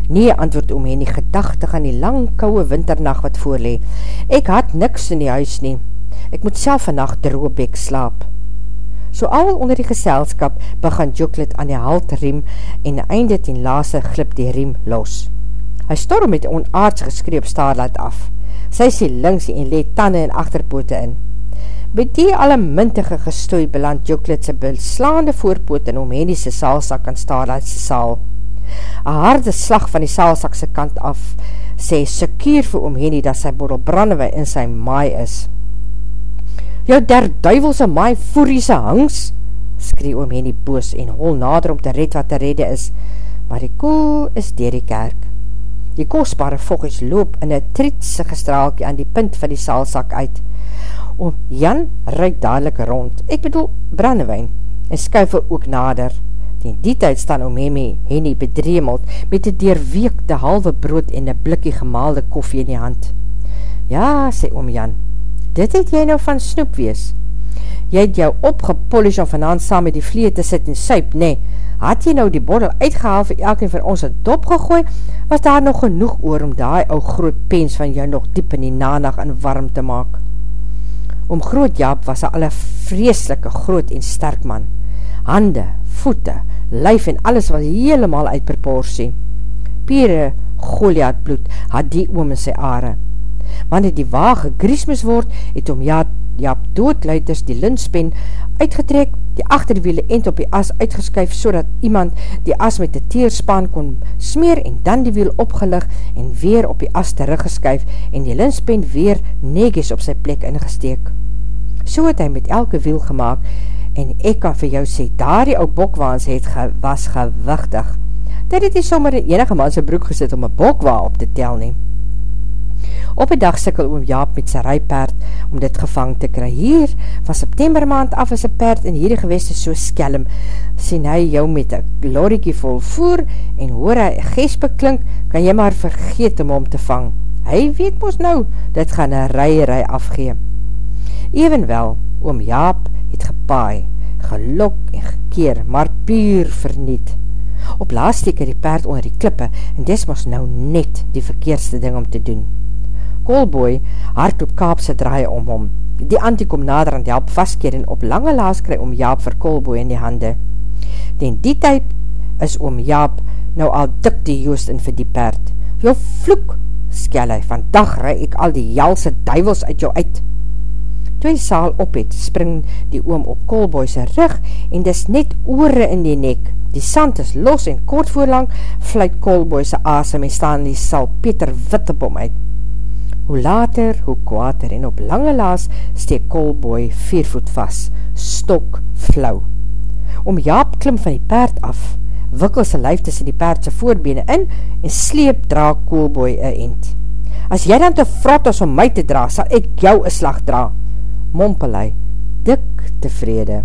Nee, antwoord oom Henny gedachtig aan die lang kouwe winternacht wat voorlee. Ek had niks in die huis nie. Ek moet self vannacht droobek slaap. So al onder die geselskap begin Joklet aan die haltriem en einde ten lase glip die riem los. Hy storm met onaards geskreep staarlaat af. Sy sê links en leed tanden en achterpoote in. By die alle mintige gestooi beland Joklet sy beslaande voorpoot in om Hennie sy saalsak aan staarlaat sy saal. Een harde slag van die saalsak sy kant af sê sekier vir om Hennie dat sy bordel brandewe in sy maai is jou der duivelse maai voeriese hangs, skree oom Henny boos en hol nader om te red wat te redde is, maar die koe is dier die kerk. Die kostbare vogels loop in een trietse gestraalkie aan die punt van die saalsak uit. Oom Jan ruik dadelijk rond, ek bedoel brandewijn, en skuif ook nader. In die tyd staan oom Henny bedreemeld met die deurweekte halve brood en een blikkie gemaalde koffie in die hand. Ja, sê oom Jan, dit het jy nou van snoep wees. Jy het jou opgepolish om vanavond saam met die vlee te sit en suip, nee, had jy nou die bordel uitgehaal vir elkeen van ons een dop gegooi, was daar nog genoeg oor om die ou groot pens van jou nog diep in die nanag en warm te maak. Om groot Jaap was hy al een vreeslike groot en sterk man. Hande, voete, lyf en alles was helemaal uit proportie. Pere Goliath bloed had die oom in sy aare wanneer die waag gegries moes word, het om Jaap, Jaap doodluiters die linspen uitgetrek, die achterwiele end op die as uitgeskuif, so iemand die as met die teerspan kon smeer en dan die wiel opgelig en weer op die as teruggeskuif en die linspen weer negies op sy plek ingesteek. So het hy met elke wiel gemaakt en ek kan vir jou sê, daar die ou bokwaans het ge, was gewichtig. Dit het hy sommer in enige man sy broek gesit om een bokwa op te tel neem. Op die dag sikkel oom Jaap met sy rijpaard om dit gevang te kry. Hier, van september maand af is een paard in hierdie geweste so skelm, sien hy jou met een loriekie vol voer en hoor hy gespe klink, kan jy maar vergeet om om te vang. Hy weet mos nou, dit gaan een rij-rij afgee. Evenwel, oom Jaap het gepaai, gelok en gekeer, maar puur verniet. Op laatst hy die paard onder die klippe en dis mos nou net die verkeerste ding om te doen. Kolboy hard op kaapse draai om hom. Die antie kom nader aan Jaap vastkeer en op lange laas kry om Jaap vir Kolboy in die hande. Den die tyd is om Jaap nou al dik die joost in vir die perd. Jou vloek, skel hy, vandag ry ek al die jelse duivels uit jou uit. Toe hy saal op het, spring die oom op Kolboy sy rug en dis net oore in die nek. Die sand is los en kort voorlang vluit Kolboy sy asem en staan die sal Peter Wittebom uit. Hoe later, hoe kwater en op lange laas steek Kolboy vier voet vast, stok flauw. Om Jaap klim van die paard af, wikkel sy lijf tussen die paardse voorbene in en sleep dra Kolboy een end. As jy dan te vrot is om my te dra, sal ek jou een slag dra. Mompelei, dik tevrede.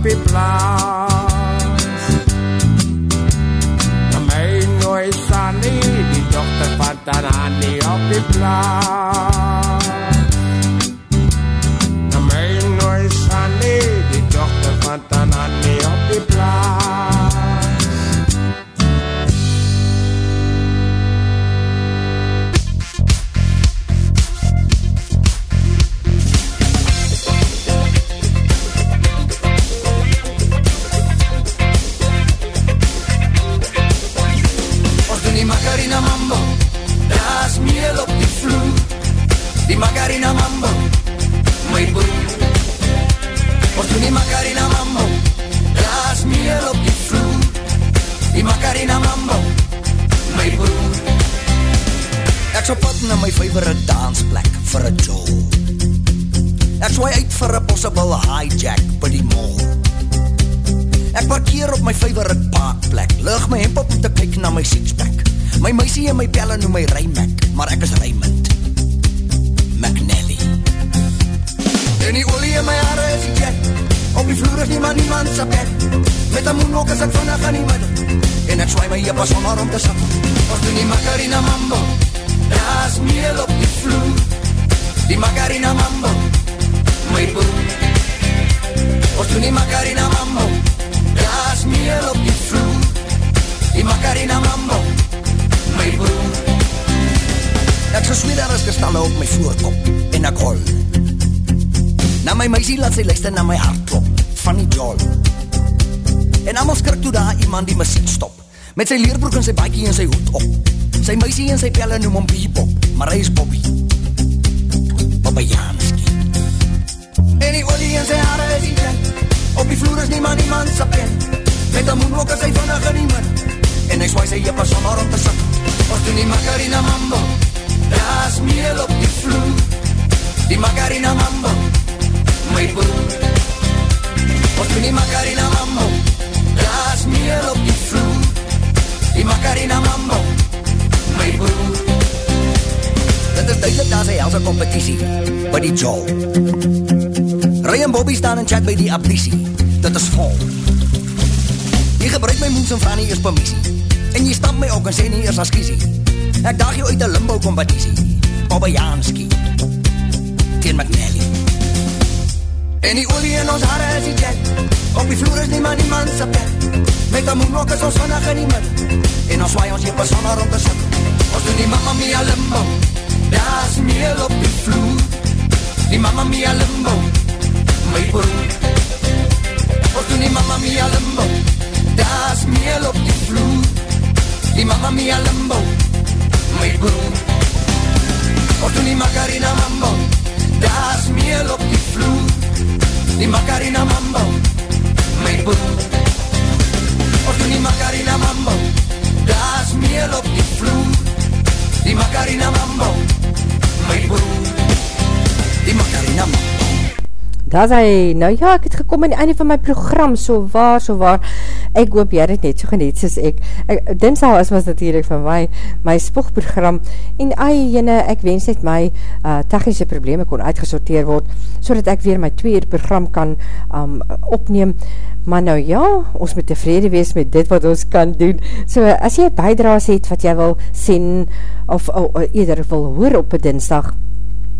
Tanani op die plaas En my nooi Sunny, die dochter van Tanani op die plaas En my nooi Sunny,
Sal pad na my favorite dansplek Vir a jol Ek swaai uit vir a possible hijack By die mall. Ek parkeer op my favorite parkplek. Lig my hemp op om te kyk na my sixpack. My meisie en my pelle noem my Rijmac Maar ek is Raymond McNally. En die olie in my haare is die jet. Op die vloer is niemand niemand sa bed. Met een moonwalk is ek vannig aan die middel En ek swaai my jippa sonder om te sak Ons doen die Macarena Mambo Daar's meel op die vloer. Die Macarena Mambo. My broer Ons doen die Macarena Mambo. Daar's meel op die vloer. Die Macarena Mambo. My broer Ek so sweer daar is kristalle op my voorkop En ek hol. Na my meisie laat sy luister na my hartklop Van die jol. En allemaal skrik toe daar iemand die muziek stop Met sy leerbroek en sy baakie en sy hoed op Sy meisie en sy pelle noem hom Bebop Maar hy is Bobby. Babajanski En die olie in sy haare is die jet Op die vloer is niemand niemand sa pen. Met een moonwalk is hy vannig in die min En hy swaai sy jippa sonder om te sak Ons doen die Macarena Mambo. Daar's meel op die vloer. Die Macarena Mambo. My broer Ons doen die Macarena Mambo. Daar's meel op die vloer. Die Macarena Mambo Broer Dit is duidelijk daar sy helse competitie By die jol Ray en Bobby staan en chat by die abdisie Dit is vol. Jy gebruik my moens en Franny eers permissie. En jy stamp my ook en sê nie eers as kiesie. Ek daag jou uit die limbo competitie. Bobajanski Teen McNally. En die olie in ons haare is die jet. Op die vloer is niemand niemand sa pet. Met die moonwalk is ons vannig in die middel En ons waai ons jippa sonder om te sit die mamma mia limbo Daar's meel op die vloer Die mamma mia limbo My broer Ons doen die mamma mia limbo Daar's meel op die vloer Die mamma mia limbo My broer Ons doen die Macarena mambo. Daar's meel op die vloer Die Macarena mambo. My broer Ons doen die Macarena mambo. Daar's meel op die vloer di Macarena Mambo, Malibu, die Macarena Mambo.
Daar hy, nou ja, ek het gekom aan die einde van my program, so waar, so waar, ek hoop jy dit net so geniet soos ek, ek dinsdag is was natuurlijk van my, my spoogprogram, en ai jene, ek wens het my uh, technische probleme kon uitgesorteer word, so dat ek weer my twee uur program kan um, opneem, maar nou ja, ons moet tevrede wees met dit wat ons kan doen, so as jy bijdraas het wat jy wil sien, of, of, of eerder wil hoor op een dinsdag,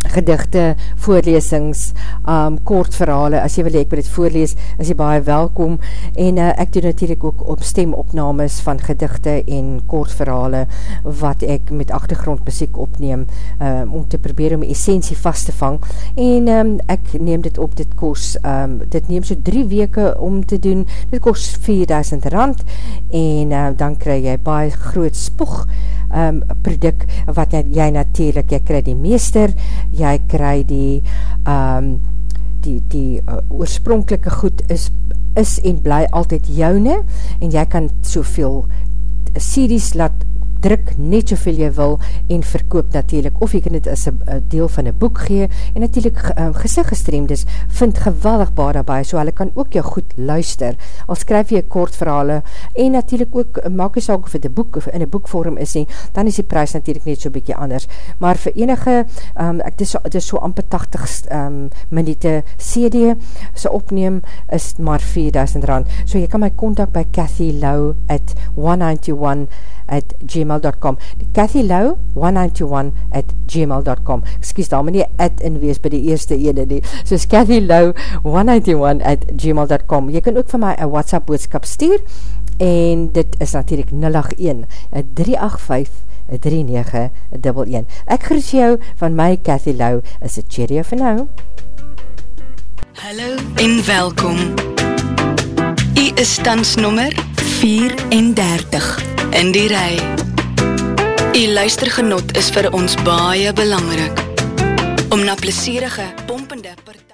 gedichte, voorlesings, um, kort verhale, as jy wil ek wil dit voorlees, is jy baie welkom, en uh, ek doen natuurlijk ook op stemopnames van gedichte en kort verhale, wat ek met achtergrondmuziek opneem, um, om te probeer om essentie vast te vang, en um, ek neem dit op, dit kost, um, dit neem so drie weke om te doen, dit kost 4000 rand, en uh, dan krijg jy baie groot spoeg, um, product, wat jy, natuurlijk, jy krijg die meester, jy kry die um, die, die uh, oorspronkelike goed is, is en bly altyd joune en jy kan soveel series laat druk net soveel jy wil en verkoop natuurlijk, of jy kan dit as een deel van een boek gee, en natuurlijk um, gezicht gestreemdes vind geweldig baar daarby, so hulle kan ook jou goed luister, al skryf jy kort verhale, en natuurlijk ook, maak jy saak of het boek, of in een boekvorm is nie, dan is die prijs natuurlijk net so bykie anders, maar vir enige, um, ek dis, dis so amper 80 um, minute CD, so opneem, is maar 4000 rand, so jy kan my contact by Cathy Lau at 191 at gmail.com Cathy Lau 191 at gmail.com Excuse daar, maar nie at in wees by die eerste ene nie. Soos Cathy Lau 191 at gmail.com Jy kan ook vir my een WhatsApp boodskap stuur en dit is natuurlijk 081 385 3911 Ek groet jou van my Cathy Lau is het cheerio vir nou?
Hallo en welkom. U is stansnommer 34 in die rij. Die luistergenot is vir ons baie belangrik. Om na plesierige, pompende partij